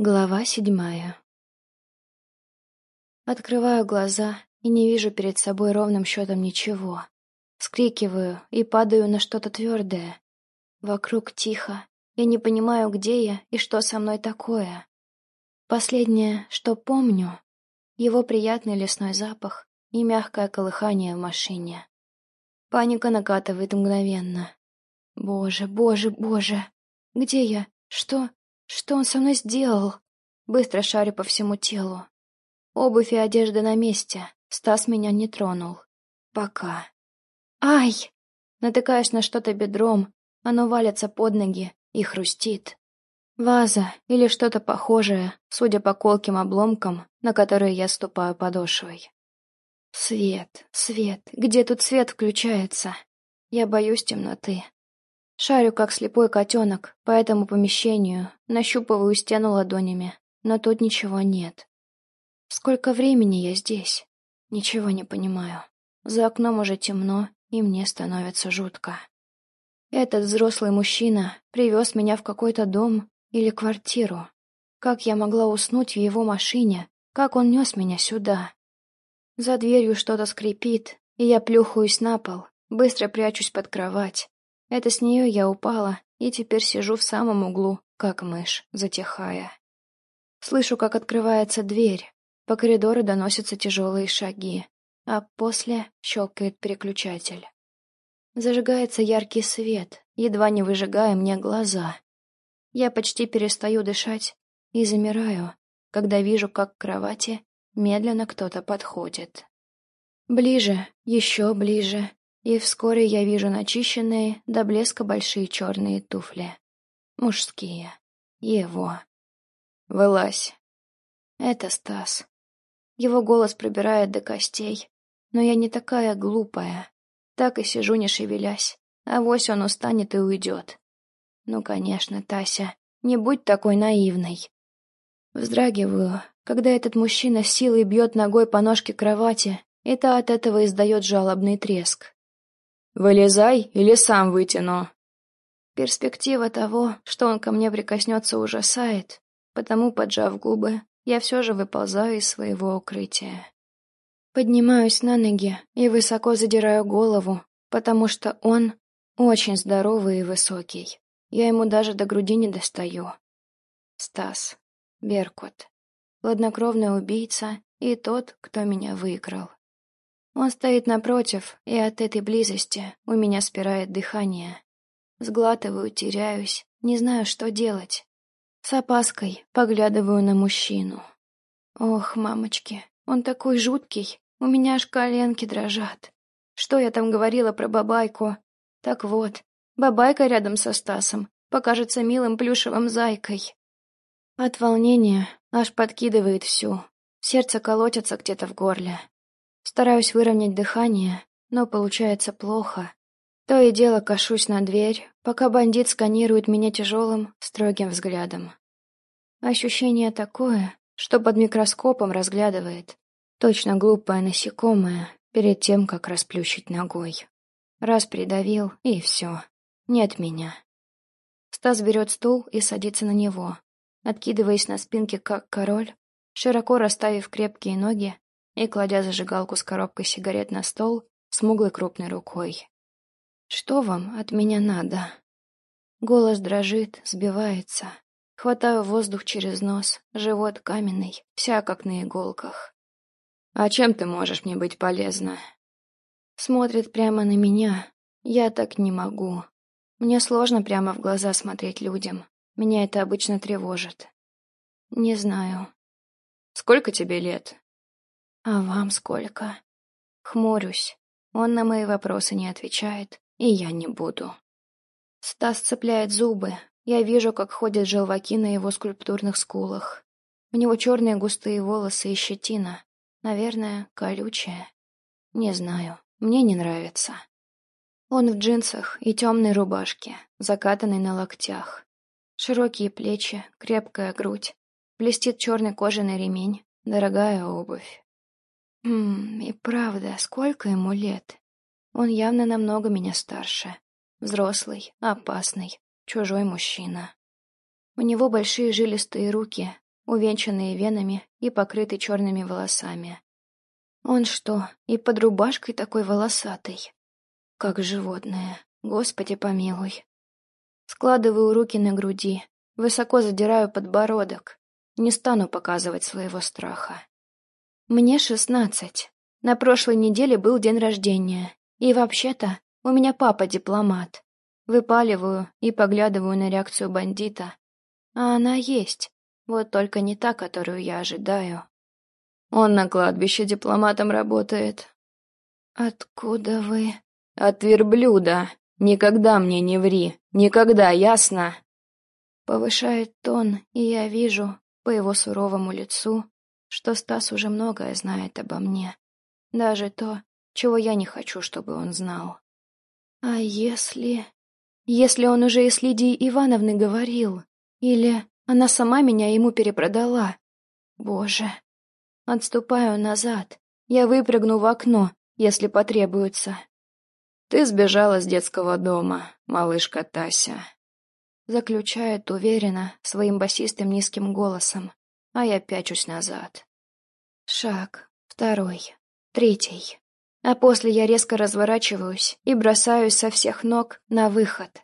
Глава седьмая Открываю глаза и не вижу перед собой ровным счетом ничего. Скрикиваю и падаю на что-то твердое. Вокруг тихо. Я не понимаю, где я и что со мной такое. Последнее, что помню, его приятный лесной запах и мягкое колыхание в машине. Паника накатывает мгновенно. Боже, боже, боже. Где я? Что? Что он со мной сделал? Быстро шарю по всему телу. Обувь и одежда на месте. Стас меня не тронул. Пока. Ай! Натыкаюсь на что-то бедром. Оно валится под ноги и хрустит. Ваза или что-то похожее, судя по колким обломкам, на которые я ступаю подошвой. Свет, свет, где тут свет включается? Я боюсь темноты. Шарю, как слепой котенок, по этому помещению, нащупываю стену ладонями, но тут ничего нет. Сколько времени я здесь? Ничего не понимаю. За окном уже темно, и мне становится жутко. Этот взрослый мужчина привез меня в какой-то дом или квартиру. Как я могла уснуть в его машине? Как он нес меня сюда? За дверью что-то скрипит, и я плюхаюсь на пол, быстро прячусь под кровать. Это с нее я упала и теперь сижу в самом углу, как мышь, затихая. Слышу, как открывается дверь. По коридору доносятся тяжелые шаги, а после щелкает переключатель. Зажигается яркий свет, едва не выжигая мне глаза. Я почти перестаю дышать и замираю, когда вижу, как к кровати медленно кто-то подходит. Ближе, еще ближе, и вскоре я вижу начищенные до блеска большие черные туфли. Мужские. Его. «Вылазь». Это Стас. Его голос пробирает до костей, но я не такая глупая. Так и сижу, не шевелясь. А вось он устанет и уйдет. Ну, конечно, Тася, не будь такой наивной. Вздрагиваю, когда этот мужчина силой бьет ногой по ножке кровати, и та от этого издает жалобный треск. Вылезай или сам вытяну. Перспектива того, что он ко мне прикоснется, ужасает, потому, поджав губы, я все же выползаю из своего укрытия. Поднимаюсь на ноги и высоко задираю голову, потому что он очень здоровый и высокий. Я ему даже до груди не достаю. Стас. Беркут. Хладнокровный убийца и тот, кто меня выиграл. Он стоит напротив, и от этой близости у меня спирает дыхание. Сглатываю, теряюсь, не знаю, что делать. С опаской поглядываю на мужчину. Ох, мамочки, он такой жуткий, у меня аж коленки дрожат. Что я там говорила про бабайку? Так вот, бабайка рядом со Стасом покажется милым плюшевым зайкой. От волнения аж подкидывает всю. Сердце колотится где-то в горле. Стараюсь выровнять дыхание, но получается плохо. То и дело кашусь на дверь, пока бандит сканирует меня тяжелым, строгим взглядом. Ощущение такое, что под микроскопом разглядывает. Точно глупое насекомое перед тем, как расплющить ногой. Раз придавил, и все. Нет меня. Стас берет стул и садится на него, откидываясь на спинке, как король, широко расставив крепкие ноги и кладя зажигалку с коробкой сигарет на стол смуглой крупной рукой. «Что вам от меня надо?» Голос дрожит, сбивается. Хватаю воздух через нос, живот каменный, вся как на иголках. «А чем ты можешь мне быть полезна?» Смотрит прямо на меня. Я так не могу. Мне сложно прямо в глаза смотреть людям. Меня это обычно тревожит. Не знаю. «Сколько тебе лет?» «А вам сколько?» Хмурюсь. Он на мои вопросы не отвечает, и я не буду. Стас цепляет зубы. Я вижу, как ходят желваки на его скульптурных скулах. У него черные густые волосы и щетина. Наверное, колючая. Не знаю, мне не нравится. Он в джинсах и темной рубашке, закатанной на локтях. Широкие плечи, крепкая грудь. Блестит черный кожаный ремень, дорогая обувь. Хм, и правда, сколько ему лет? Он явно намного меня старше. Взрослый, опасный, чужой мужчина. У него большие жилистые руки, увенчанные венами и покрытый черными волосами. Он что, и под рубашкой такой волосатый? Как животное, Господи помилуй. Складываю руки на груди, высоко задираю подбородок. Не стану показывать своего страха. Мне шестнадцать. На прошлой неделе был день рождения. И вообще-то у меня папа дипломат. Выпаливаю и поглядываю на реакцию бандита. А она есть, вот только не та, которую я ожидаю. Он на кладбище дипломатом работает. Откуда вы? От верблюда. Никогда мне не ври. Никогда, ясно? Повышает тон, и я вижу по его суровому лицу, что Стас уже многое знает обо мне. Даже то, чего я не хочу, чтобы он знал. А если... Если он уже и с Лидией Ивановной говорил? Или она сама меня ему перепродала? Боже. Отступаю назад. Я выпрыгну в окно, если потребуется. Ты сбежала с детского дома, малышка Тася. Заключает уверенно, своим басистым низким голосом, а я пячусь назад. Шаг, второй, третий. А после я резко разворачиваюсь и бросаюсь со всех ног на выход.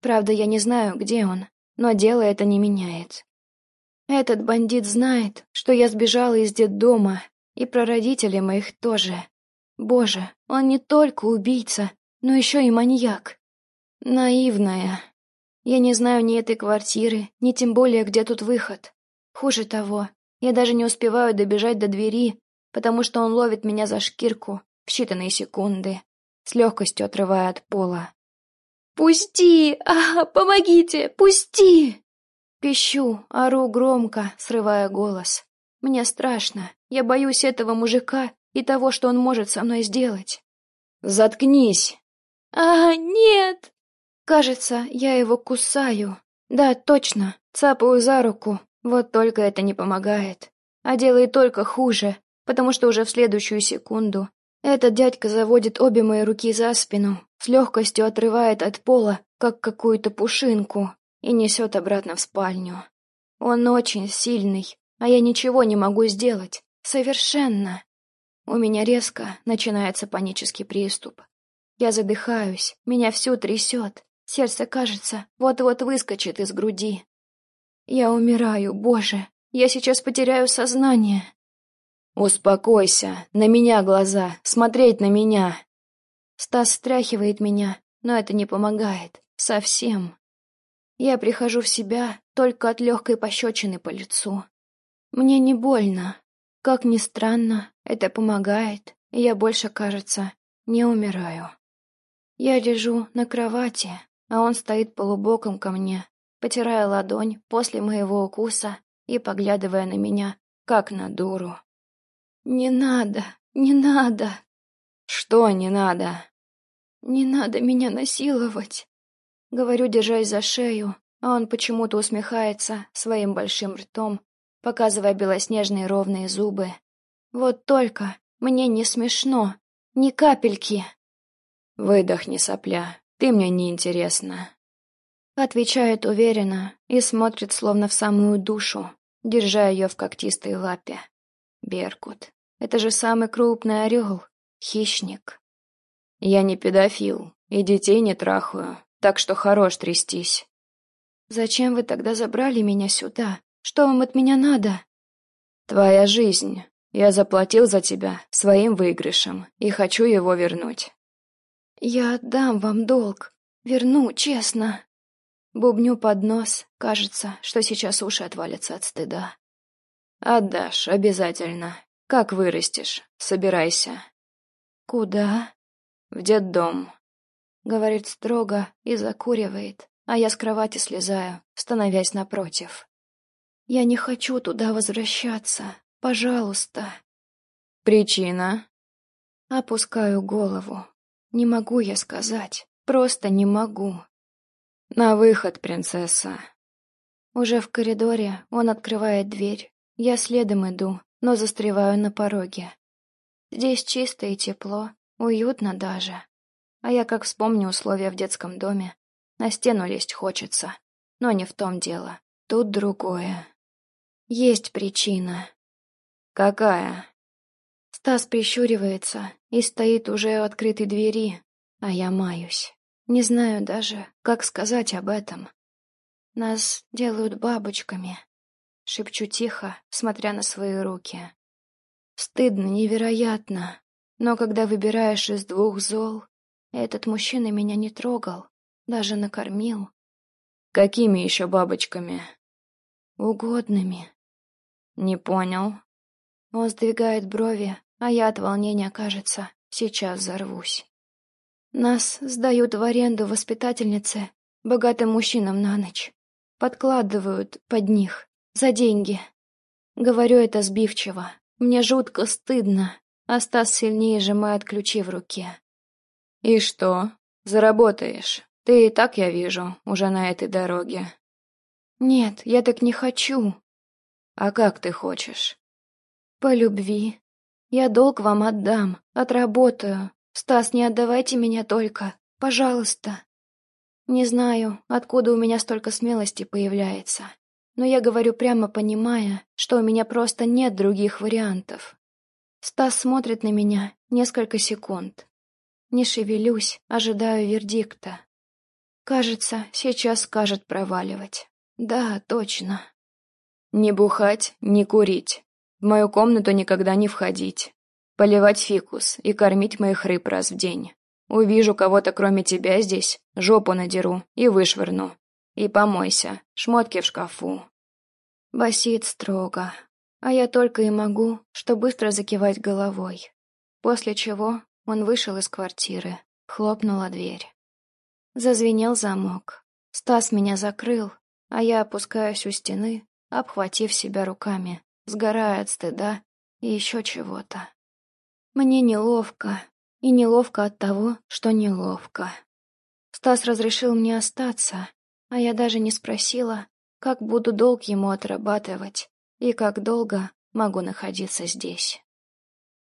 Правда, я не знаю, где он, но дело это не меняет. Этот бандит знает, что я сбежала из детдома, и про родителей моих тоже. Боже, он не только убийца, но еще и маньяк. Наивная. Я не знаю ни этой квартиры, ни тем более, где тут выход. Хуже того, я даже не успеваю добежать до двери, потому что он ловит меня за шкирку в считанные секунды, с легкостью отрывая от пола. «Пусти! А, помогите! Пусти!» Пищу, ору громко, срывая голос. Мне страшно. Я боюсь этого мужика и того, что он может со мной сделать. «Заткнись!» «А, нет!» Кажется, я его кусаю. Да, точно, цапаю за руку. Вот только это не помогает. А делает только хуже, потому что уже в следующую секунду этот дядька заводит обе мои руки за спину, с легкостью отрывает от пола, как какую-то пушинку, и несет обратно в спальню. Он очень сильный, а я ничего не могу сделать. Совершенно. У меня резко начинается панический приступ. Я задыхаюсь, меня всю трясет. Сердце, кажется, вот-вот выскочит из груди. Я умираю, боже, я сейчас потеряю сознание. «Успокойся, на меня глаза, смотреть на меня!» Стас стряхивает меня, но это не помогает. Совсем. Я прихожу в себя только от легкой пощечины по лицу. Мне не больно. Как ни странно, это помогает, и я больше, кажется, не умираю. Я лежу на кровати, а он стоит полубоком ко мне, потирая ладонь после моего укуса и поглядывая на меня, как на дуру. «Не надо, не надо!» «Что не надо?» «Не надо меня насиловать!» Говорю, держась за шею, а он почему-то усмехается своим большим ртом, показывая белоснежные ровные зубы. «Вот только мне не смешно, ни капельки!» «Выдохни, сопля, ты мне не интересна. Отвечает уверенно и смотрит словно в самую душу, держа ее в когтистой лапе. Беркут. Это же самый крупный орел. Хищник. Я не педофил и детей не трахаю, так что хорош трястись. Зачем вы тогда забрали меня сюда? Что вам от меня надо? Твоя жизнь. Я заплатил за тебя своим выигрышем и хочу его вернуть. Я отдам вам долг. Верну, честно. Бубню под нос. Кажется, что сейчас уши отвалятся от стыда. Отдашь, обязательно. Как вырастешь, собирайся. Куда? В детдом. Говорит строго и закуривает, а я с кровати слезаю, становясь напротив. Я не хочу туда возвращаться. Пожалуйста. Причина? Опускаю голову. Не могу я сказать. Просто не могу. На выход, принцесса. Уже в коридоре он открывает дверь. Я следом иду, но застреваю на пороге. Здесь чисто и тепло, уютно даже. А я как вспомню условия в детском доме. На стену лезть хочется. Но не в том дело. Тут другое. есть причина. Какая? Стас прищуривается и стоит уже у открытой двери, а я маюсь. Не знаю даже, как сказать об этом. Нас делают бабочками. Шепчу тихо, смотря на свои руки. Стыдно невероятно, но когда выбираешь из двух зол, этот мужчина меня не трогал, даже накормил. Какими еще бабочками? Угодными. Не понял. Он сдвигает брови, а я от волнения, кажется, сейчас взорвусь. Нас сдают в аренду воспитательницы богатым мужчинам на ночь. Подкладывают под них, за деньги. Говорю это сбивчиво. Мне жутко стыдно, а Стас сильнее сжимает ключи в руке. «И что? Заработаешь? Ты и так, я вижу, уже на этой дороге». «Нет, я так не хочу». «А как ты хочешь?» «По любви. Я долг вам отдам, отработаю. Стас, не отдавайте меня только, пожалуйста». Не знаю, откуда у меня столько смелости появляется, но я говорю прямо понимая, что у меня просто нет других вариантов. Стас смотрит на меня несколько секунд. Не шевелюсь, ожидаю вердикта. Кажется, сейчас скажет проваливать. Да, точно. Не бухать, не курить. В мою комнату никогда не входить. Поливать фикус и кормить моих рыб раз в день. Увижу кого-то кроме тебя здесь, жопу надеру и вышвырну. И помойся, шмотки в шкафу. Басит строго, а я только и могу, что быстро закивать головой. После чего он вышел из квартиры, хлопнула дверь. Зазвенел замок. Стас меня закрыл, а я опускаюсь у стены, обхватив себя руками, сгорая от стыда и еще чего-то. Мне неловко, и неловко от того, что неловко. Стас разрешил мне остаться, а я даже не спросила, как буду долг ему отрабатывать и как долго могу находиться здесь.